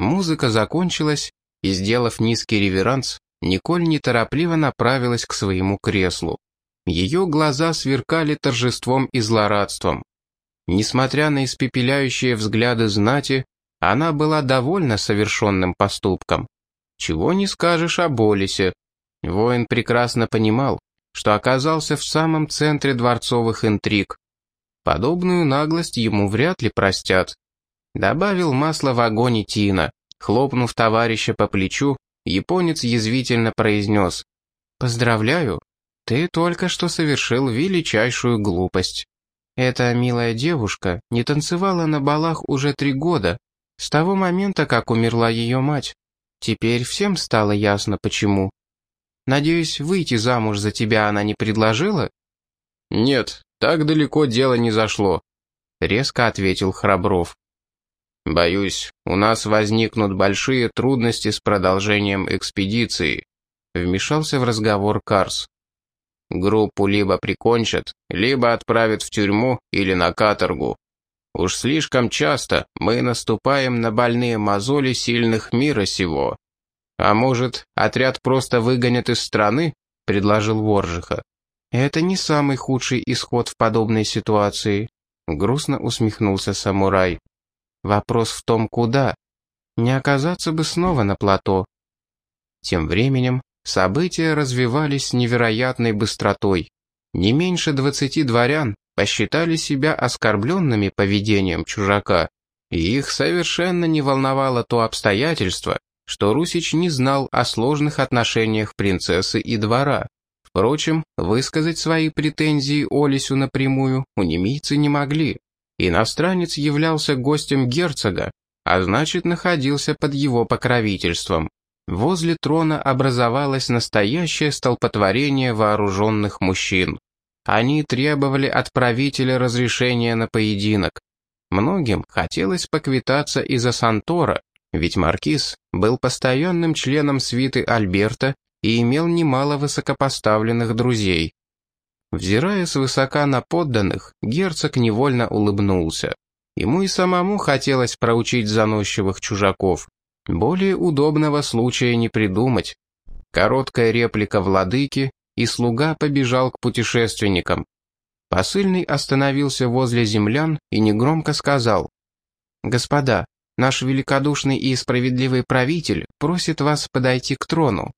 Музыка закончилась, и, сделав низкий реверанс, Николь неторопливо направилась к своему креслу. Ее глаза сверкали торжеством и злорадством. Несмотря на испепеляющие взгляды знати, она была довольна совершенным поступком. Чего не скажешь о Болисе. Воин прекрасно понимал, что оказался в самом центре дворцовых интриг. Подобную наглость ему вряд ли простят. Добавил масло в огонь и Тина. Хлопнув товарища по плечу, японец язвительно произнес. «Поздравляю, ты только что совершил величайшую глупость. Эта милая девушка не танцевала на балах уже три года, с того момента, как умерла ее мать. Теперь всем стало ясно, почему. Надеюсь, выйти замуж за тебя она не предложила?» «Нет, так далеко дело не зашло», — резко ответил Храбров. «Боюсь, у нас возникнут большие трудности с продолжением экспедиции», — вмешался в разговор Карс. «Группу либо прикончат, либо отправят в тюрьму или на каторгу. Уж слишком часто мы наступаем на больные мозоли сильных мира сего. А может, отряд просто выгонят из страны?» — предложил Воржиха. «Это не самый худший исход в подобной ситуации», — грустно усмехнулся самурай. Вопрос в том, куда. Не оказаться бы снова на плато. Тем временем события развивались с невероятной быстротой. Не меньше двадцати дворян посчитали себя оскорбленными поведением чужака, и их совершенно не волновало то обстоятельство, что Русич не знал о сложных отношениях принцессы и двора. Впрочем, высказать свои претензии Олесю напрямую у немийцы не могли. Иностранец являлся гостем герцога, а значит находился под его покровительством. Возле трона образовалось настоящее столпотворение вооруженных мужчин. Они требовали от правителя разрешения на поединок. Многим хотелось поквитаться из-за Сантора, ведь Маркиз был постоянным членом свиты Альберта и имел немало высокопоставленных друзей. Взирая свысока на подданных, герцог невольно улыбнулся. Ему и самому хотелось проучить заносчивых чужаков. Более удобного случая не придумать. Короткая реплика владыки, и слуга побежал к путешественникам. Посыльный остановился возле землян и негромко сказал. «Господа, наш великодушный и справедливый правитель просит вас подойти к трону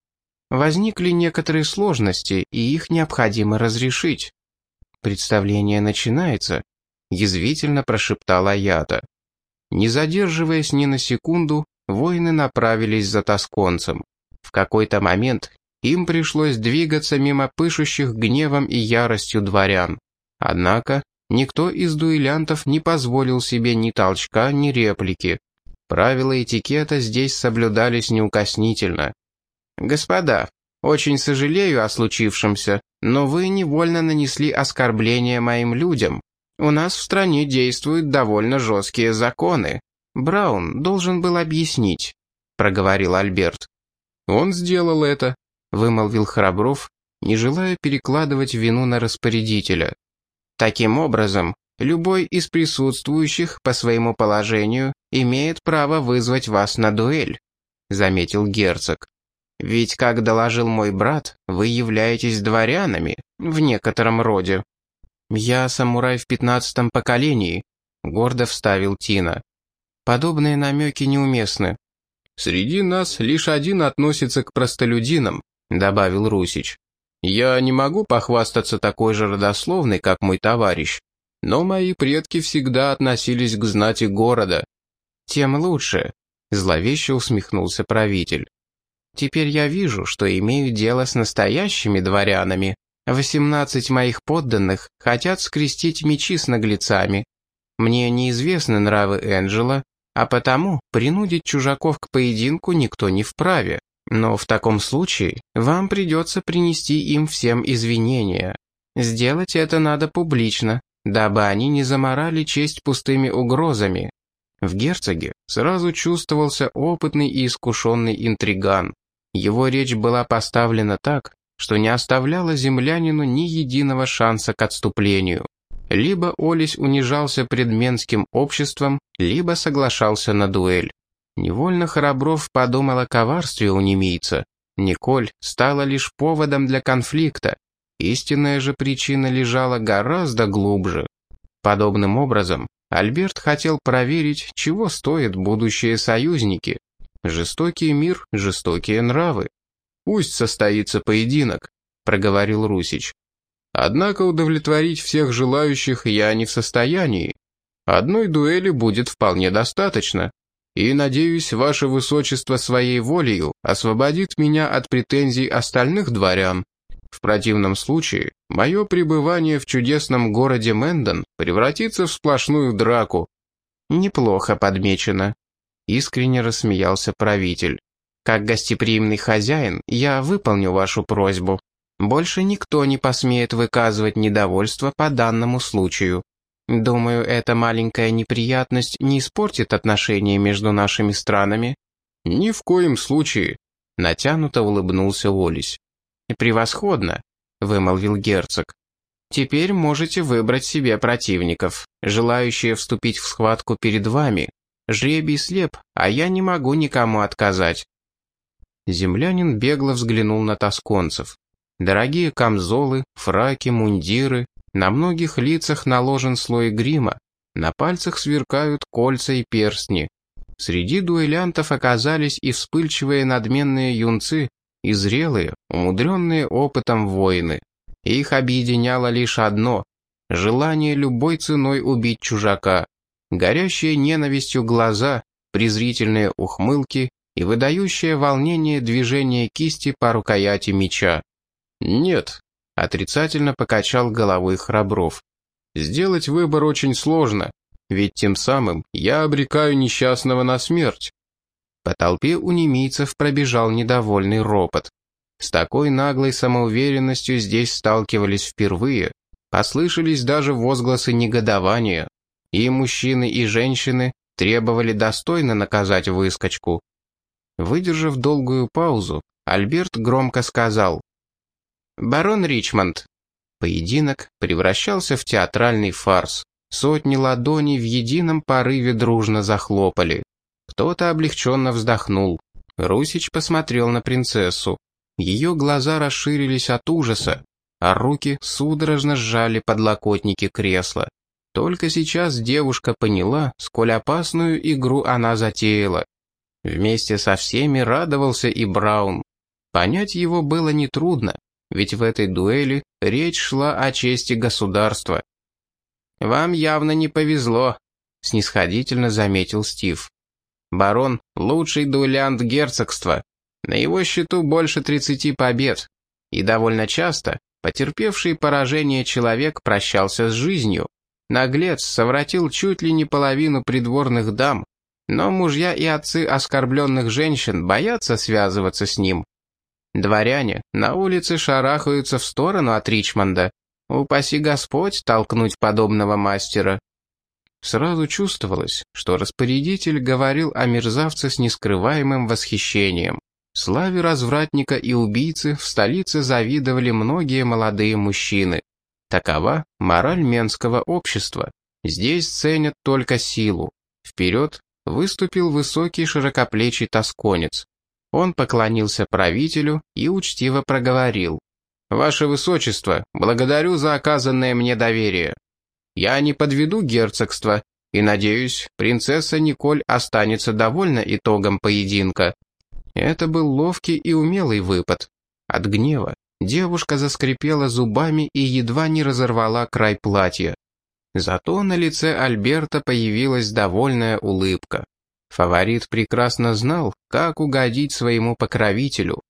возникли некоторые сложности, и их необходимо разрешить. Представление начинается, язвительно прошептала Ята. Не задерживаясь ни на секунду, воины направились за тосконцем. В какой-то момент им пришлось двигаться мимо пышущих гневом и яростью дворян. Однако никто из дуэлянтов не позволил себе ни толчка, ни реплики. Правила этикета здесь соблюдались неукоснительно. «Господа, очень сожалею о случившемся, но вы невольно нанесли оскорбление моим людям. У нас в стране действуют довольно жесткие законы. Браун должен был объяснить», — проговорил Альберт. «Он сделал это», — вымолвил Храбров, не желая перекладывать вину на распорядителя. «Таким образом, любой из присутствующих по своему положению имеет право вызвать вас на дуэль», — заметил герцог. Ведь, как доложил мой брат, вы являетесь дворянами, в некотором роде. Я самурай в пятнадцатом поколении, гордо вставил Тина. Подобные намеки неуместны. Среди нас лишь один относится к простолюдинам, добавил Русич. Я не могу похвастаться такой же родословной, как мой товарищ, но мои предки всегда относились к знати города. Тем лучше, зловеще усмехнулся правитель. Теперь я вижу, что имею дело с настоящими дворянами. Восемнадцать моих подданных хотят скрестить мечи с наглецами. Мне неизвестны нравы Энджела, а потому принудить чужаков к поединку никто не вправе. Но в таком случае вам придется принести им всем извинения. Сделать это надо публично, дабы они не заморали честь пустыми угрозами. В герцоге сразу чувствовался опытный и искушенный интриган. Его речь была поставлена так, что не оставляла землянину ни единого шанса к отступлению. Либо Олесь унижался пред менским обществом, либо соглашался на дуэль. Невольно Храбров подумал о коварстве у немийца. Николь стала лишь поводом для конфликта. Истинная же причина лежала гораздо глубже. Подобным образом, Альберт хотел проверить, чего стоят будущие союзники. Жестокий мир, жестокие нравы. «Пусть состоится поединок», — проговорил Русич. «Однако удовлетворить всех желающих я не в состоянии. Одной дуэли будет вполне достаточно. И, надеюсь, ваше высочество своей волею освободит меня от претензий остальных дворян. В противном случае, мое пребывание в чудесном городе Мэндон превратится в сплошную драку». «Неплохо подмечено», — искренне рассмеялся правитель. «Как гостеприимный хозяин, я выполню вашу просьбу. Больше никто не посмеет выказывать недовольство по данному случаю. Думаю, эта маленькая неприятность не испортит отношения между нашими странами». «Ни в коем случае», — натянуто улыбнулся Олесь. «Превосходно», — вымолвил герцог. «Теперь можете выбрать себе противников, желающие вступить в схватку перед вами. Жребий слеп, а я не могу никому отказать». Землянин бегло взглянул на тосконцев. Дорогие камзолы, фраки, мундиры, на многих лицах наложен слой грима, на пальцах сверкают кольца и перстни. Среди дуэлянтов оказались и вспыльчивые надменные юнцы, и зрелые, умудренные опытом воины. Их объединяло лишь одно — желание любой ценой убить чужака, горящие ненавистью глаза, презрительные ухмылки и выдающее волнение движение кисти по рукояти меча. «Нет», — отрицательно покачал головой Храбров. «Сделать выбор очень сложно, ведь тем самым я обрекаю несчастного на смерть. По толпе у немийцев пробежал недовольный ропот. С такой наглой самоуверенностью здесь сталкивались впервые. Послышались даже возгласы негодования. И мужчины, и женщины требовали достойно наказать выскочку. Выдержав долгую паузу, Альберт громко сказал. «Барон Ричмонд». Поединок превращался в театральный фарс. Сотни ладоней в едином порыве дружно захлопали. Кто-то облегченно вздохнул. Русич посмотрел на принцессу. Ее глаза расширились от ужаса, а руки судорожно сжали подлокотники кресла. Только сейчас девушка поняла, сколь опасную игру она затеяла. Вместе со всеми радовался и Браун. Понять его было нетрудно, ведь в этой дуэли речь шла о чести государства. «Вам явно не повезло», — снисходительно заметил Стив. Барон – лучший дуэлянт герцогства. На его счету больше 30 побед. И довольно часто потерпевший поражение человек прощался с жизнью. Наглец совратил чуть ли не половину придворных дам, но мужья и отцы оскорбленных женщин боятся связываться с ним. Дворяне на улице шарахаются в сторону от Ричмонда. Упаси Господь толкнуть подобного мастера. Сразу чувствовалось, что распорядитель говорил о мерзавце с нескрываемым восхищением. Славе развратника и убийцы в столице завидовали многие молодые мужчины. Такова мораль менского общества. Здесь ценят только силу. Вперед выступил высокий широкоплечий тосконец. Он поклонился правителю и учтиво проговорил. «Ваше Высочество, благодарю за оказанное мне доверие. Я не подведу герцогство, и, надеюсь, принцесса Николь останется довольна итогом поединка. Это был ловкий и умелый выпад. От гнева девушка заскрипела зубами и едва не разорвала край платья. Зато на лице Альберта появилась довольная улыбка. Фаворит прекрасно знал, как угодить своему покровителю.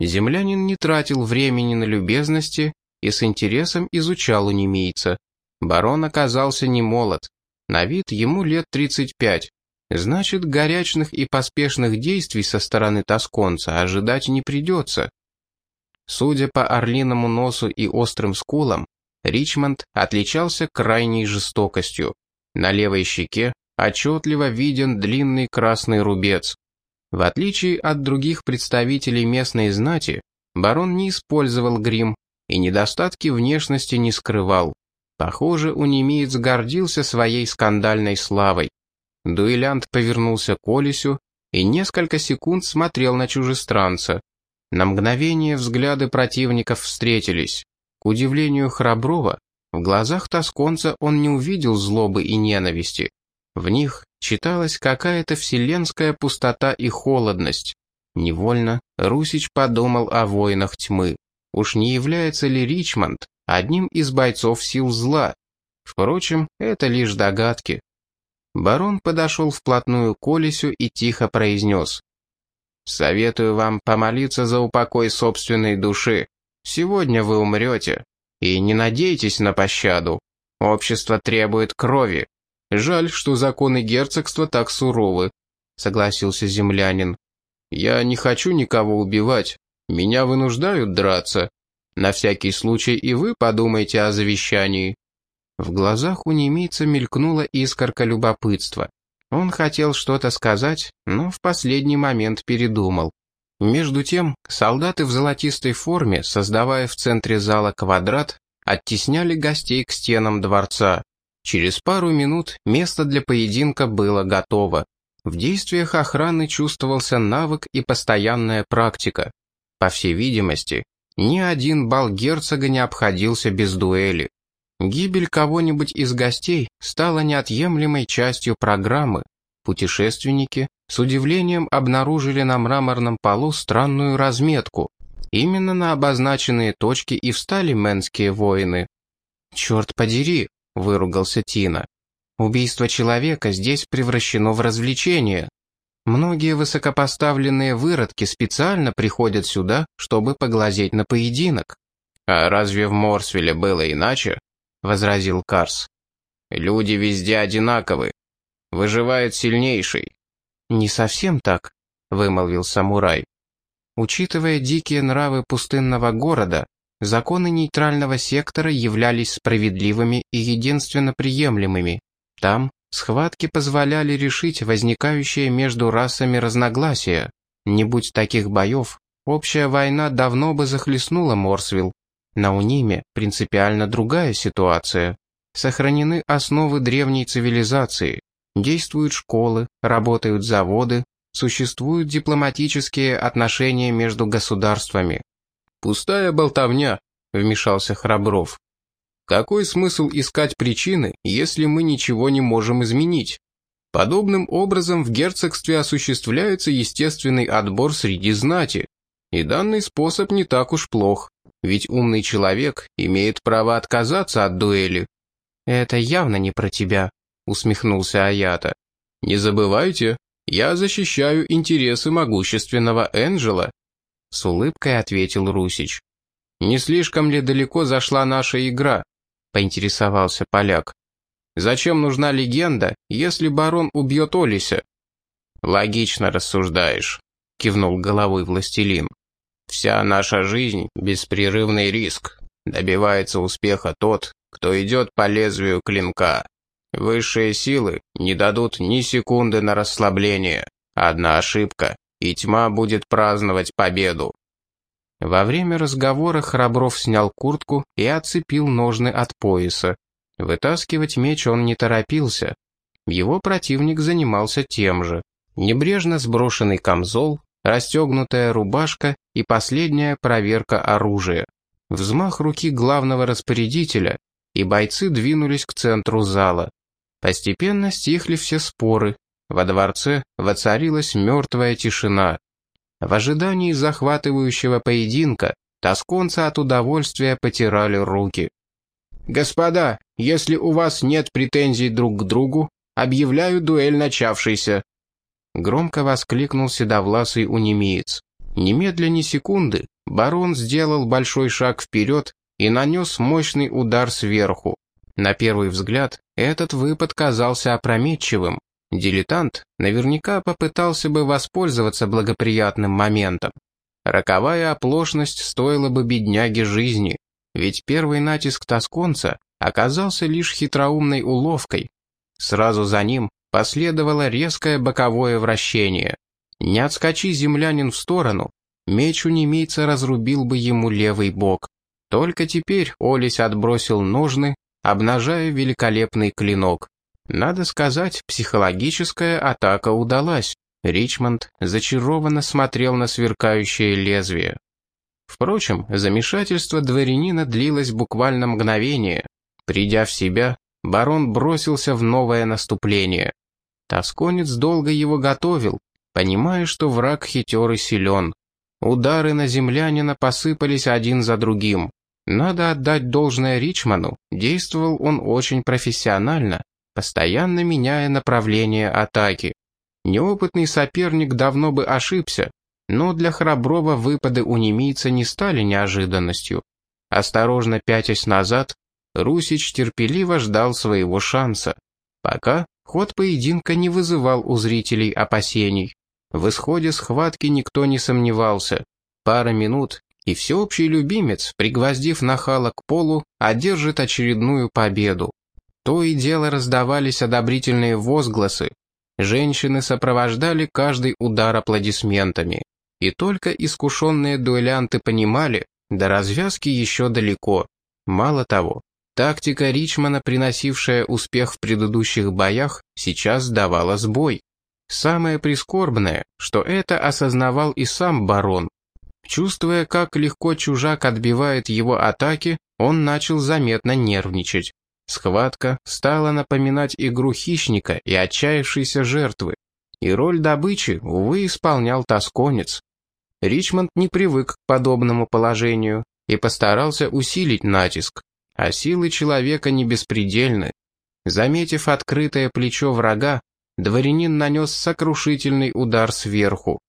Землянин не тратил времени на любезности и с интересом изучал у немейца. Барон оказался не молод. На вид ему лет 35. Значит, горячных и поспешных действий со стороны тосконца ожидать не придется. Судя по орлиному носу и острым скулам, Ричмонд отличался крайней жестокостью. На левой щеке отчетливо виден длинный красный рубец. В отличие от других представителей местной знати, барон не использовал грим и недостатки внешности не скрывал. Похоже, унемеец гордился своей скандальной славой. Дуэлянт повернулся к Олесю и несколько секунд смотрел на чужестранца. На мгновение взгляды противников встретились. К удивлению Храброва, в глазах тосконца он не увидел злобы и ненависти. В них читалась какая-то вселенская пустота и холодность. Невольно Русич подумал о воинах тьмы. Уж не является ли Ричмонд одним из бойцов сил зла? Впрочем, это лишь догадки. Барон подошел вплотную к Олесю и тихо произнес. «Советую вам помолиться за упокой собственной души. Сегодня вы умрете. И не надейтесь на пощаду. Общество требует крови. Жаль, что законы герцогства так суровы», — согласился землянин. «Я не хочу никого убивать. Меня вынуждают драться. На всякий случай и вы подумайте о завещании». В глазах у немийца мелькнула искорка любопытства. Он хотел что-то сказать, но в последний момент передумал. Между тем, солдаты в золотистой форме, создавая в центре зала квадрат, оттесняли гостей к стенам дворца. Через пару минут место для поединка было готово. В действиях охраны чувствовался навык и постоянная практика. По всей видимости, ни один бал герцога не обходился без дуэли. Гибель кого-нибудь из гостей стала неотъемлемой частью программы. Путешественники с удивлением обнаружили на мраморном полу странную разметку. Именно на обозначенные точки и встали мэнские воины. «Черт подери!» — выругался Тина. «Убийство человека здесь превращено в развлечение. Многие высокопоставленные выродки специально приходят сюда, чтобы поглазеть на поединок». «А разве в Морсвилле было иначе?» — возразил Карс. «Люди везде одинаковы. Выживает сильнейший». «Не совсем так», — вымолвил самурай. Учитывая дикие нравы пустынного города, законы нейтрального сектора являлись справедливыми и единственно приемлемыми. Там схватки позволяли решить возникающие между расами разногласия. Не будь таких боев, общая война давно бы захлестнула Морсвилл. На Униме принципиально другая ситуация. Сохранены основы древней цивилизации. Действуют школы, работают заводы, существуют дипломатические отношения между государствами. «Пустая болтовня», — вмешался Храбров. «Какой смысл искать причины, если мы ничего не можем изменить? Подобным образом в герцогстве осуществляется естественный отбор среди знати, и данный способ не так уж плох. Ведь умный человек имеет право отказаться от дуэли». «Это явно не про тебя», — усмехнулся Аята. «Не забывайте, я защищаю интересы могущественного Энджела», — с улыбкой ответил Русич. «Не слишком ли далеко зашла наша игра?» — поинтересовался поляк. «Зачем нужна легенда, если барон убьет Олися?» «Логично рассуждаешь», — кивнул головой властелин. Вся наша жизнь — беспрерывный риск. Добивается успеха тот, кто идет по лезвию клинка. Высшие силы не дадут ни секунды на расслабление. Одна ошибка, и тьма будет праздновать победу. Во время разговора Храбров снял куртку и отцепил ножны от пояса. Вытаскивать меч он не торопился. Его противник занимался тем же. Небрежно сброшенный камзол, расстегнутая рубашка и последняя проверка оружия. Взмах руки главного распорядителя, и бойцы двинулись к центру зала. Постепенно стихли все споры. Во дворце воцарилась мертвая тишина. В ожидании захватывающего поединка тосконцы от удовольствия потирали руки. «Господа, если у вас нет претензий друг к другу, объявляю дуэль начавшейся», Громко воскликнул седовласый унемеец. Немедля ни секунды барон сделал большой шаг вперед и нанес мощный удар сверху. На первый взгляд этот выпад казался опрометчивым. Дилетант наверняка попытался бы воспользоваться благоприятным моментом. Роковая оплошность стоила бы бедняге жизни, ведь первый натиск тосконца оказался лишь хитроумной уловкой. Сразу за ним Последовало резкое боковое вращение. Не отскочи землянин в сторону, меч у немейца разрубил бы ему левый бок. Только теперь Олесь отбросил ножны, обнажая великолепный клинок. Надо сказать, психологическая атака удалась. Ричмонд зачарованно смотрел на сверкающее лезвие. Впрочем, замешательство дворянина длилось буквально мгновение. Придя в себя, барон бросился в новое наступление. Тосконец долго его готовил, понимая, что враг хитер и силен. Удары на землянина посыпались один за другим. Надо отдать должное Ричману, действовал он очень профессионально, постоянно меняя направление атаки. Неопытный соперник давно бы ошибся, но для храброго выпады у немийца не стали неожиданностью. Осторожно пятясь назад, Русич терпеливо ждал своего шанса. Пока ход поединка не вызывал у зрителей опасений. В исходе схватки никто не сомневался. Пара минут, и всеобщий любимец, пригвоздив нахала к полу, одержит очередную победу. То и дело раздавались одобрительные возгласы. Женщины сопровождали каждый удар аплодисментами. И только искушенные дуэлянты понимали, до развязки еще далеко. Мало того, тактика Ричмана, приносившая успех в предыдущих боях, сейчас давала сбой. Самое прискорбное, что это осознавал и сам барон. Чувствуя, как легко чужак отбивает его атаки, он начал заметно нервничать. Схватка стала напоминать игру хищника и отчаявшейся жертвы. И роль добычи, увы, исполнял тосконец. Ричмонд не привык к подобному положению и постарался усилить натиск. А силы человека не беспредельны. Заметив открытое плечо врага, дворянин нанес сокрушительный удар сверху.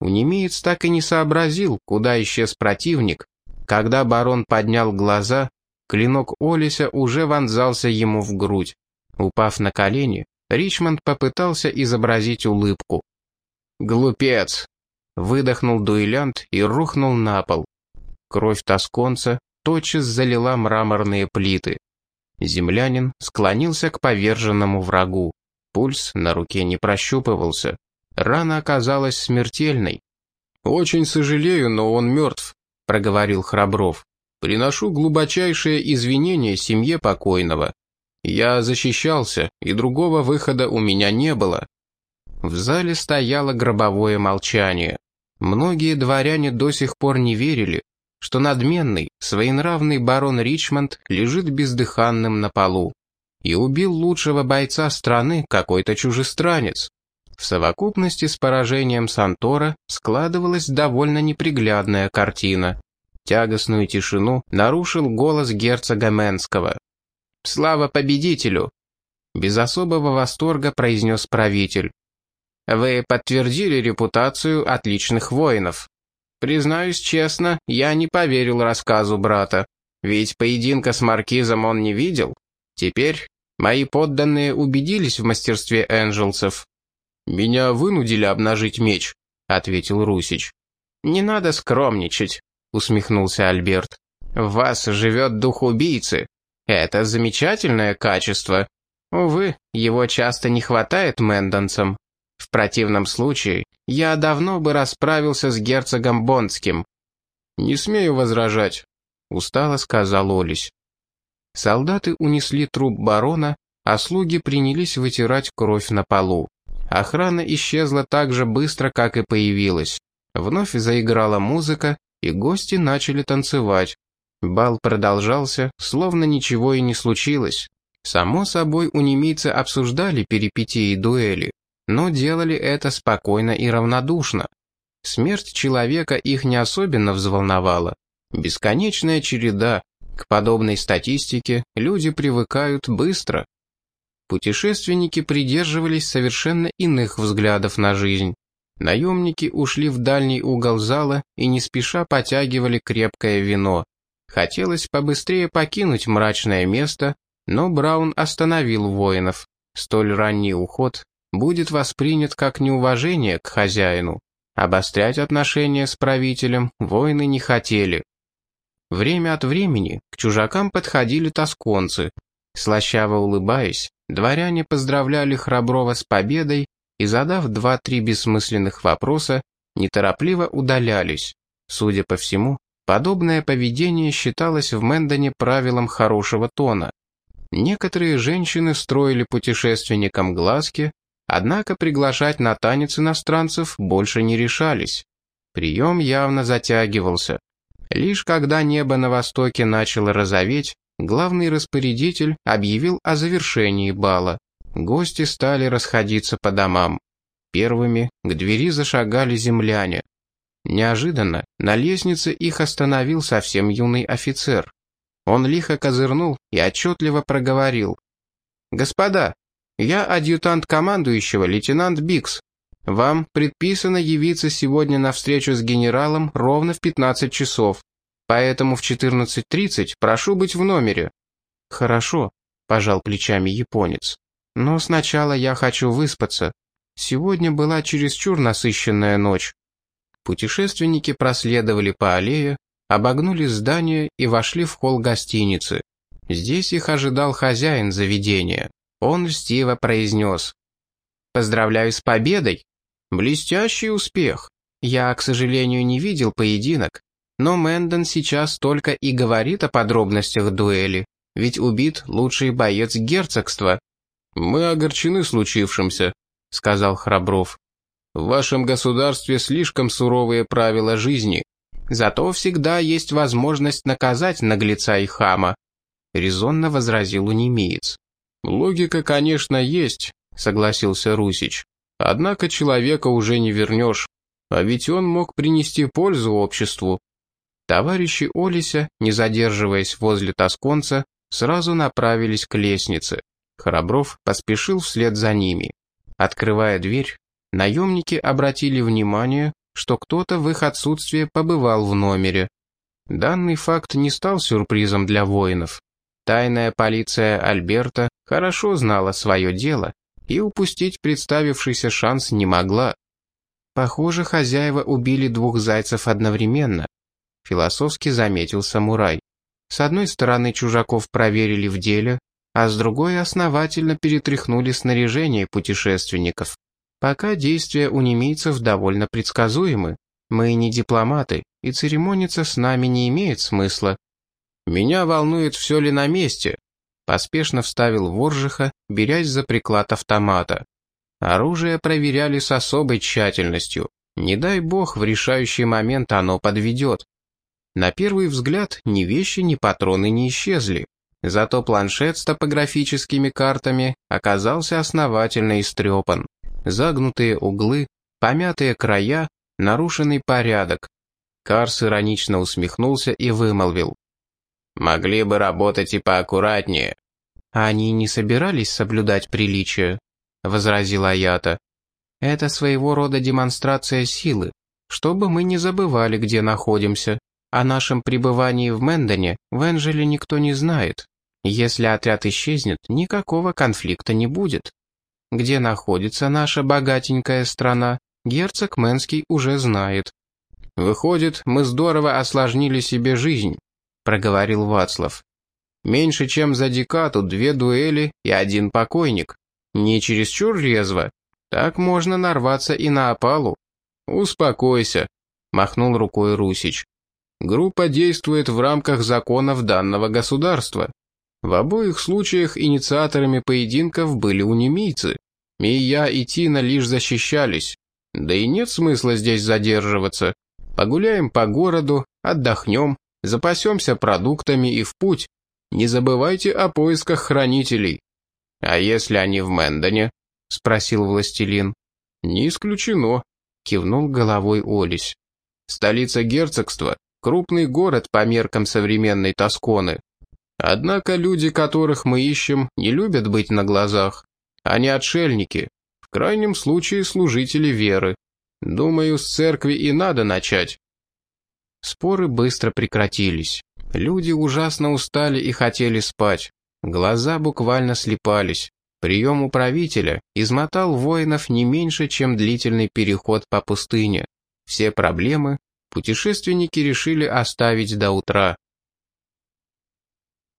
Унемеец так и не сообразил, куда исчез противник. Когда барон поднял глаза, клинок Олися уже вонзался ему в грудь. Упав на колени, Ричмонд попытался изобразить улыбку. «Глупец!» Выдохнул дуэлянт и рухнул на пол. Кровь тосконца тотчас залила мраморные плиты. Землянин склонился к поверженному врагу. Пульс на руке не прощупывался. Рана оказалась смертельной. «Очень сожалею, но он мертв», — проговорил Храбров. «Приношу глубочайшее извинение семье покойного. Я защищался, и другого выхода у меня не было». В зале стояло гробовое молчание. Многие дворяне до сих пор не верили, что надменный, своенравный барон Ричмонд лежит бездыханным на полу. И убил лучшего бойца страны какой-то чужестранец. В совокупности с поражением Сантора складывалась довольно неприглядная картина. Тягостную тишину нарушил голос герцога Менского. «Слава победителю!» Без особого восторга произнес правитель. Вы подтвердили репутацию отличных воинов. Признаюсь честно, я не поверил рассказу брата. Ведь поединка с маркизом он не видел. Теперь мои подданные убедились в мастерстве энджелсов. «Меня вынудили обнажить меч», — ответил Русич. «Не надо скромничать», — усмехнулся Альберт. «В вас живет дух убийцы. Это замечательное качество. Увы, его часто не хватает мэндонцам». В противном случае я давно бы расправился с герцогом Бондским. «Не смею возражать», — устало сказал Олесь. Солдаты унесли труп барона, а слуги принялись вытирать кровь на полу. Охрана исчезла так же быстро, как и появилась. Вновь заиграла музыка, и гости начали танцевать. Бал продолжался, словно ничего и не случилось. Само собой, у немийцы обсуждали перипетии дуэли но делали это спокойно и равнодушно. Смерть человека их не особенно взволновала. Бесконечная череда. К подобной статистике люди привыкают быстро. Путешественники придерживались совершенно иных взглядов на жизнь. Наемники ушли в дальний угол зала и не спеша потягивали крепкое вино. Хотелось побыстрее покинуть мрачное место, но Браун остановил воинов. Столь ранний уход будет воспринят как неуважение к хозяину. Обострять отношения с правителем воины не хотели. Время от времени к чужакам подходили тосконцы. Слащаво улыбаясь, дворяне поздравляли Храброва с победой и, задав два-три бессмысленных вопроса, неторопливо удалялись. Судя по всему, подобное поведение считалось в Мэндоне правилом хорошего тона. Некоторые женщины строили путешественникам глазки, Однако приглашать на танец иностранцев больше не решались. Прием явно затягивался. Лишь когда небо на востоке начало розоветь, главный распорядитель объявил о завершении бала. Гости стали расходиться по домам. Первыми к двери зашагали земляне. Неожиданно на лестнице их остановил совсем юный офицер. Он лихо козырнул и отчетливо проговорил. «Господа, я адъютант командующего, лейтенант Бикс. Вам предписано явиться сегодня на встречу с генералом ровно в 15 часов. Поэтому в 14.30 прошу быть в номере». «Хорошо», — пожал плечами японец. «Но сначала я хочу выспаться. Сегодня была чересчур насыщенная ночь». Путешественники проследовали по аллее, обогнули здание и вошли в холл гостиницы. Здесь их ожидал хозяин заведения. Он льстиво произнес. «Поздравляю с победой! Блестящий успех! Я, к сожалению, не видел поединок, но Мэндон сейчас только и говорит о подробностях дуэли, ведь убит лучший боец герцогства». «Мы огорчены случившимся», — сказал Храбров. «В вашем государстве слишком суровые правила жизни. Зато всегда есть возможность наказать наглеца и хама», — резонно возразил унемеец. «Логика, конечно, есть», — согласился Русич. «Однако человека уже не вернешь. А ведь он мог принести пользу обществу». Товарищи Олися, не задерживаясь возле тосконца, сразу направились к лестнице. Храбров поспешил вслед за ними. Открывая дверь, наемники обратили внимание, что кто-то в их отсутствие побывал в номере. Данный факт не стал сюрпризом для воинов. Тайная полиция Альберта хорошо знала свое дело и упустить представившийся шанс не могла. Похоже, хозяева убили двух зайцев одновременно, философски заметил самурай. С одной стороны чужаков проверили в деле, а с другой основательно перетряхнули снаряжение путешественников. Пока действия у немийцев довольно предсказуемы. Мы не дипломаты, и церемониться с нами не имеет смысла. Меня волнует, все ли на месте. Поспешно вставил Воржиха, берясь за приклад автомата. Оружие проверяли с особой тщательностью. Не дай бог, в решающий момент оно подведет. На первый взгляд ни вещи, ни патроны не исчезли. Зато планшет с топографическими картами оказался основательно истрепан загнутые углы, помятые края, нарушенный порядок. Карс иронично усмехнулся и вымолвил. «Могли бы работать и поаккуратнее». «Они не собирались соблюдать приличие», — возразила Аята. «Это своего рода демонстрация силы, чтобы мы не забывали, где находимся. О нашем пребывании в Мэндоне в Энджеле никто не знает. Если отряд исчезнет, никакого конфликта не будет. Где находится наша богатенькая страна, герцог Мэнский уже знает. «Выходит, мы здорово осложнили себе жизнь», — проговорил Вацлав. «Меньше чем за декату две дуэли и один покойник. Не чересчур резво. Так можно нарваться и на опалу». «Успокойся», — махнул рукой Русич. «Группа действует в рамках законов данного государства. В обоих случаях инициаторами поединков были унемийцы. И я, и Тина лишь защищались. Да и нет смысла здесь задерживаться. Погуляем по городу, отдохнем, запасемся продуктами и в путь. Не забывайте о поисках хранителей. А если они в Мэндоне? Спросил властелин. Не исключено, кивнул головой Олесь. Столица герцогства, крупный город по меркам современной Тосконы. Однако люди, которых мы ищем, не любят быть на глазах. Они отшельники, в крайнем случае служители веры. Думаю, с церкви и надо начать. Споры быстро прекратились. Люди ужасно устали и хотели спать. Глаза буквально слепались. Прием управителя измотал воинов не меньше, чем длительный переход по пустыне. Все проблемы путешественники решили оставить до утра.